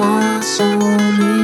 want someone